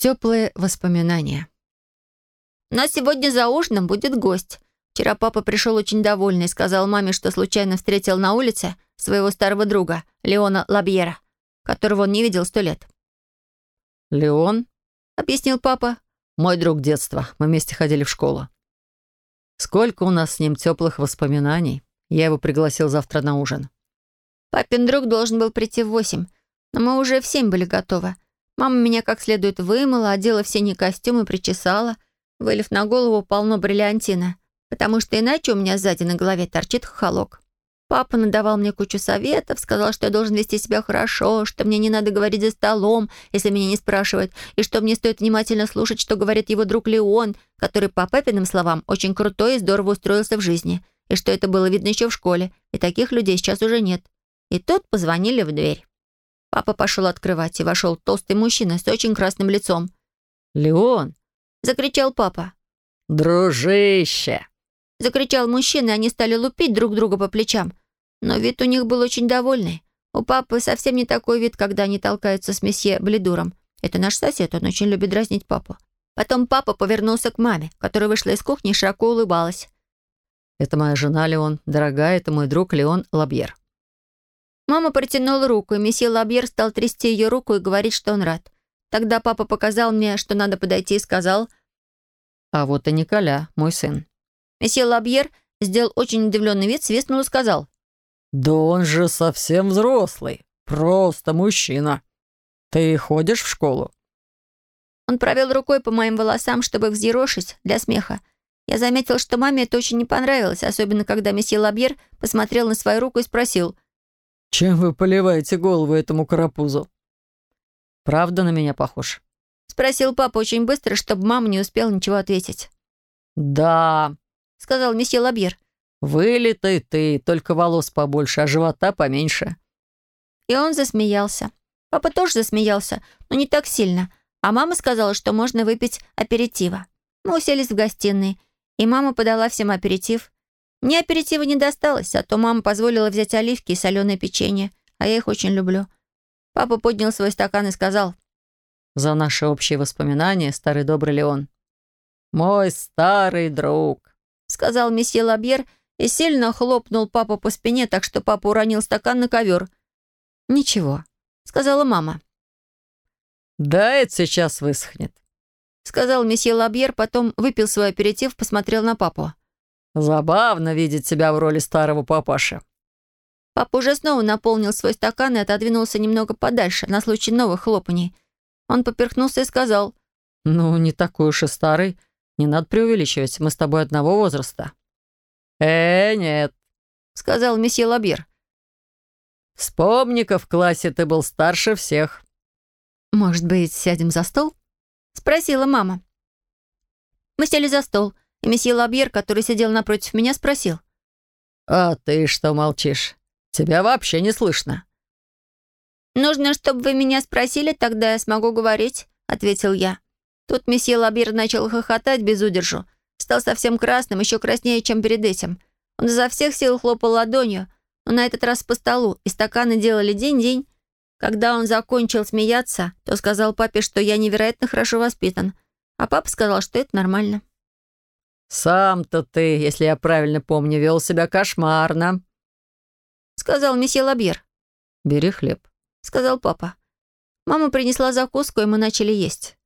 Теплые воспоминания. «У нас сегодня за ужином будет гость. Вчера папа пришел очень довольный и сказал маме, что случайно встретил на улице своего старого друга, Леона Лабьера, которого он не видел сто лет. «Леон?» — объяснил папа. «Мой друг детства. Мы вместе ходили в школу. Сколько у нас с ним теплых воспоминаний. Я его пригласил завтра на ужин». Папин друг должен был прийти в восемь, но мы уже в семь были готовы. Мама меня как следует вымыла, одела в синий костюм и причесала, вылив на голову полно бриллиантина, потому что иначе у меня сзади на голове торчит хохолок. Папа надавал мне кучу советов, сказал, что я должен вести себя хорошо, что мне не надо говорить за столом, если меня не спрашивают, и что мне стоит внимательно слушать, что говорит его друг Леон, который, по папиным словам, очень крутой и здорово устроился в жизни, и что это было видно еще в школе, и таких людей сейчас уже нет. И тут позвонили в дверь. Папа пошел открывать, и вошел толстый мужчина с очень красным лицом. «Леон!» — закричал папа. «Дружище!» — закричал мужчина, и они стали лупить друг друга по плечам. Но вид у них был очень довольный. У папы совсем не такой вид, когда они толкаются с месье Бледуром. Это наш сосед, он очень любит дразнить папу. Потом папа повернулся к маме, которая вышла из кухни и широко улыбалась. «Это моя жена Леон. Дорогая, это мой друг Леон Лабьер». Мама протянула руку, и месье Лабьер стал трясти ее руку и говорить, что он рад. Тогда папа показал мне, что надо подойти, и сказал... «А вот и Николя, мой сын». Месье Лабьер сделал очень удивленный вид, свистнул и сказал... «Да он же совсем взрослый. Просто мужчина. Ты ходишь в школу?» Он провел рукой по моим волосам, чтобы взъерошить для смеха. Я заметил, что маме это очень не понравилось, особенно когда месье Лабьер посмотрел на свою руку и спросил, «Чем вы поливаете голову этому карапузу?» «Правда на меня похож?» — спросил папа очень быстро, чтобы мама не успела ничего ответить. «Да», — сказал месье Лабьер. «Вылитый ты, только волос побольше, а живота поменьше». И он засмеялся. Папа тоже засмеялся, но не так сильно. А мама сказала, что можно выпить аперитива. Мы уселись в гостиной, и мама подала всем аперитив. Мне аперитива не досталось, а то мама позволила взять оливки и соленое печенье, а я их очень люблю. Папа поднял свой стакан и сказал. «За наши общие воспоминания, старый добрый Леон». «Мой старый друг», — сказал месье Лабьер и сильно хлопнул папу по спине, так что папа уронил стакан на ковер. «Ничего», — сказала мама. «Да, это сейчас высохнет», — сказал месье Лабьер, потом выпил свой аперитив, посмотрел на папу. «Забавно видеть себя в роли старого папаши». Папа уже снова наполнил свой стакан и отодвинулся немного подальше, на случай новых хлопаний. Он поперхнулся и сказал. «Ну, не такой уж и старый. Не надо преувеличивать. Мы с тобой одного возраста». «Э, нет», — сказал месье Лабьер. «Вспомни-ка, в классе ты был старше всех». «Может быть, сядем за стол?» — спросила мама. Мы сели за стол, и месье Лабьер, который сидел напротив меня, спросил. «А ты что молчишь? Тебя вообще не слышно». «Нужно, чтобы вы меня спросили, тогда я смогу говорить», — ответил я. Тут месье Лабьер начал хохотать без удержу. Стал совсем красным, еще краснее, чем перед этим. Он изо всех сил хлопал ладонью, но на этот раз по столу, и стаканы делали день-день. Когда он закончил смеяться, то сказал папе, что я невероятно хорошо воспитан, а папа сказал, что это нормально. «Сам-то ты, если я правильно помню, вел себя кошмарно», — сказал месье Лабьер. «Бери хлеб», — сказал папа. Мама принесла закуску, и мы начали есть.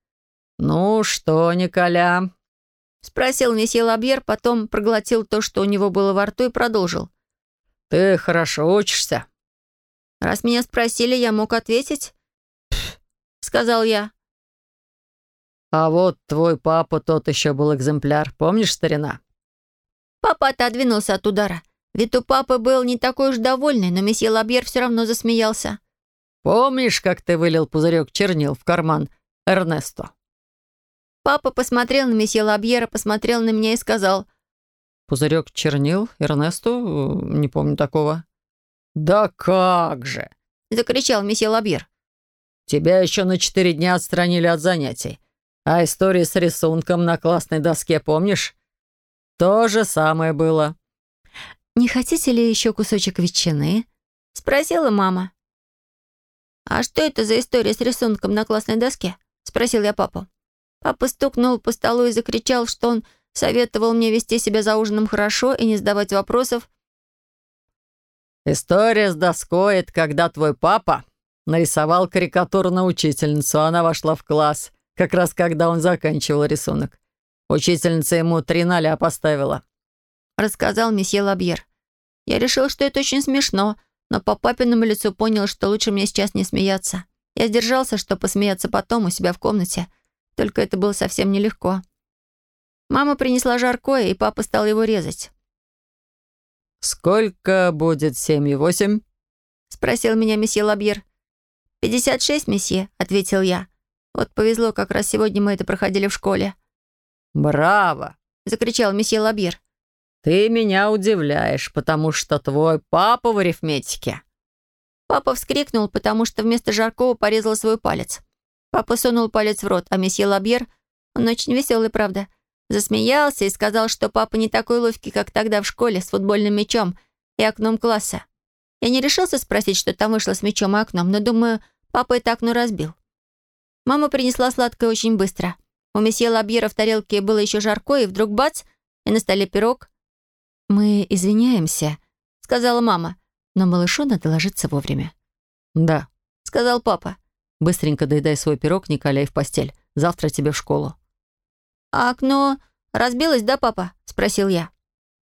«Ну что, Николя?» — спросил месье Лабьер, потом проглотил то, что у него было во рту, и продолжил. «Ты хорошо учишься?» «Раз меня спросили, я мог ответить?» Сказал я. «А вот твой папа тот еще был экземпляр, помнишь, старина?» Папа отодвинулся от удара. Ведь у папы был не такой уж довольный, но месье Лабьер все равно засмеялся. «Помнишь, как ты вылил пузырек чернил в карман Эрнесто?» Папа посмотрел на месье Лабьера, посмотрел на меня и сказал. «Пузырек чернил Эрнесту? Не помню такого». «Да как же!» — закричал месье Лабьер. «Тебя еще на четыре дня отстранили от занятий. А история с рисунком на классной доске, помнишь? То же самое было. «Не хотите ли еще кусочек ветчины?» — спросила мама. «А что это за история с рисунком на классной доске?» — спросил я папу. Папа стукнул по столу и закричал, что он советовал мне вести себя за ужином хорошо и не задавать вопросов. «История с доской — это когда твой папа нарисовал карикатуру на учительницу. Она вошла в класс, как раз когда он заканчивал рисунок. Учительница ему три ноля поставила», — рассказал месье Лабьер. Я решил, что это очень смешно, но по папиному лицу понял, что лучше мне сейчас не смеяться. Я сдержался, чтобы посмеяться потом у себя в комнате, только это было совсем нелегко. Мама принесла жаркое, и папа стал его резать. «Сколько будет семь и восемь?» — спросил меня месье Лабьер. «Пятьдесят шесть, месье», — ответил я. «Вот повезло, как раз сегодня мы это проходили в школе». «Браво!» — закричал месье Лабьер. «Ты меня удивляешь, потому что твой папа в арифметике». Папа вскрикнул, потому что вместо жаркого порезал свой палец. Папа сунул палец в рот, а месье Лабьер, он очень веселый, правда, засмеялся и сказал, что папа не такой ловкий, как тогда в школе с футбольным мячом и окном класса. Я не решился спросить, что там вышло с мячом и окном, но, думаю, папа это окно разбил. Мама принесла сладкое очень быстро. У месье Лабьера в тарелке было еще жарко, и вдруг бац, и на столе пирог. «Мы извиняемся», — сказала мама, «но малышу надо ложиться вовремя». «Да», — сказал папа. «Быстренько доедай свой пирог, не каляй в постель. Завтра тебе в школу». «А окно разбилось, да, папа?» — спросил я.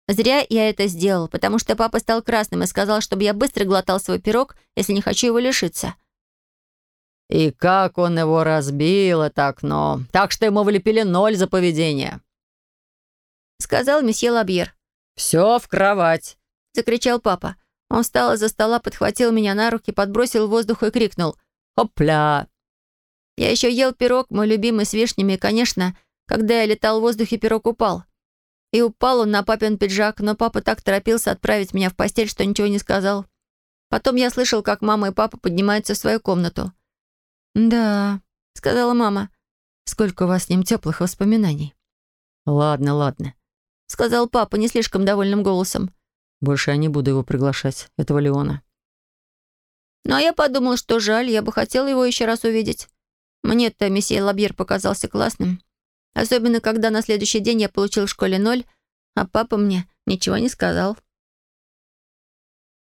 Зря я это сделал, потому что папа стал красным и сказал, чтобы я быстро глотал свой пирог, если не хочу его лишиться. «И как он его разбил, это окно! Так что ему влепили ноль за поведение!» Сказал месье Лабьер. «Все в кровать!» — закричал папа. Он встал из-за стола, подхватил меня на руки, подбросил в воздух и крикнул «Хопля!». Я еще ел пирог, мой любимый, с вишнями, и, конечно, когда я летал в воздухе, пирог упал. И упал он на папин пиджак, но папа так торопился отправить меня в постель, что ничего не сказал. Потом я слышал, как мама и папа поднимаются в свою комнату. «Да», — сказала мама. «Сколько у вас с ним теплых воспоминаний». «Ладно, ладно», — сказал папа не слишком довольным голосом. «Больше я не буду его приглашать, этого Леона». Ну, а я подумал, что жаль, я бы хотел его еще раз увидеть. Мне-то месье Лабьер показался классным. Особенно, когда на следующий день я получил в школе ноль, а папа мне ничего не сказал.